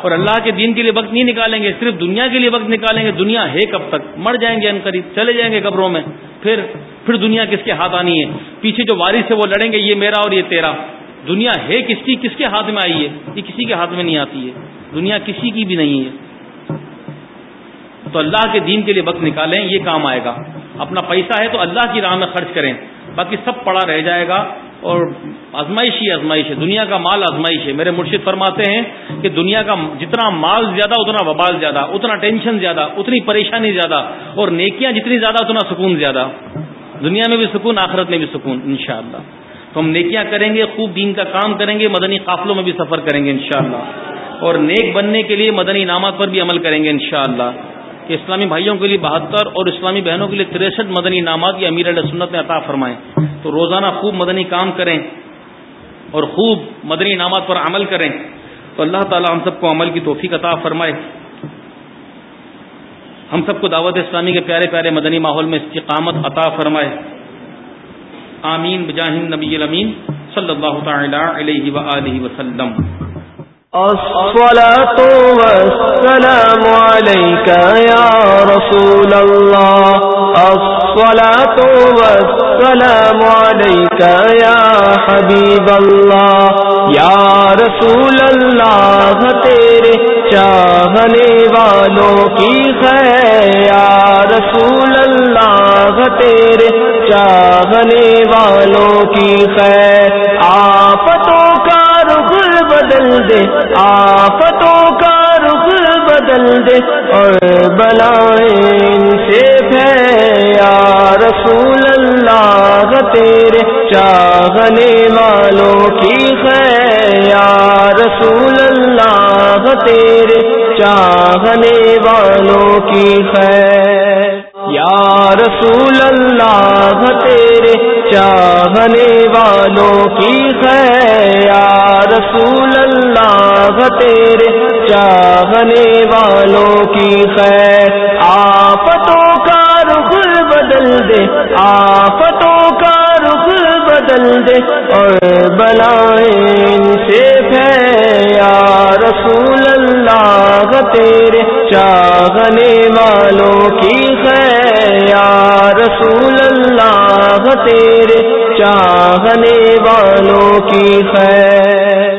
اور اللہ کے دین کے لیے وقت نہیں نکالیں گے، صرف دنیا کے لیے وقت نکالیں گے۔ دنیا ہے کب تک؟ مر جائیں گے ان قریب چلے جائیں گے قبروں میں۔ پھر پھر دنیا کس کے ہاتھ آنی ہے؟ پیچھے جو وارث ہے وہ لڑیں گے، یہ میرا اور یہ تیرا۔ دنیا ہے کس کی، کس کے ہاتھ میں آئی ہے؟ یہ کسی کے ہاتھ میں نہیں آتی ہے۔ دنیا کسی کی بھی نہیں ہے۔ تو اللہ کے دین کے لیے وقت نکالیں، یہ کام آئے گا۔ اپنا پیسہ ہے تو اللہ کی راہ میں خرچ کریں۔ باقی سب پڑا رہ جائے گا اور آزمائش ہی آزمائش ہے۔ دنیا کا مال آزمائش ہے۔ میرے مرشد فرماتے ہیں کہ دنیا کا جتنا مال زیادہ، اتنا وبال زیادہ۔ اتنا ٹینشن زیادہ، اتنی پریشانی زیادہ۔ اور نیکیاں جتنی زیادہ، اتنا سکون زیادہ۔ دنیا میں بھی سکون، آخرت میں بھی سکون، انشاءاللہ۔ تو ہم نیکیاں کریں گے، خوب دین کا کام کریں گے، مدنی قافلوں میں بھی سفر کریں گے، انشاءاللہ۔ اور نیک بننے کے لیے مدنی انعامات پر بھی عمل کریں گے، انشاءاللہ۔ کہ اسلامی بھائیوں کے لیے بہتر اور اسلامی بہنوں کے لیے تریسٹھ مدنی انعامات یہ امیر علیہ سنت نے عطا فرمائیں تو روزانہ خوب مدنی کام کریں اور خوب مدنی انعامات پر عمل کریں۔ تو اللہ تعالی ہم سب کو عمل کی توفیق عطا فرمائے۔ ہم سب کو دعوت اسلامی کے پیارے پیارے مدنی ماحول میں استقامت عطا فرمائے۔ آمین۔ بجاہن نبی الامین صلی اللہ تعالی علیہ وآلہ وسلم۔ الصلاة والسلام عليك يا رسول الله. الصلاة والسلام عليك يا حبيب الله. يا رسول الله، تیرے چاہنے والوں کی خیر. یا رسول اللہ، تیرے چاہنے والوں کی خیر. دے، آفتوں کا رخ بدل دے اور بلائیں سے یا رسول اللہ تیرے چاہنے والوں کی خیر یا رسول اللہ تیرے چاہنے والوں کی خیر یا رسول اللہ تیرے چاہنے والوں کی خیر یا رسول تیرے چاہنے والوں کی خیر۔ آفتوں کا رخ بدل دے، آفتوں کا رخ بدل دے۔ اور بلائیں سے یا رسول اللہ، تیرے چاہنے والوں کی خیر۔ یا رسول اللہ، تیرے چاہنے والوں کی خیر۔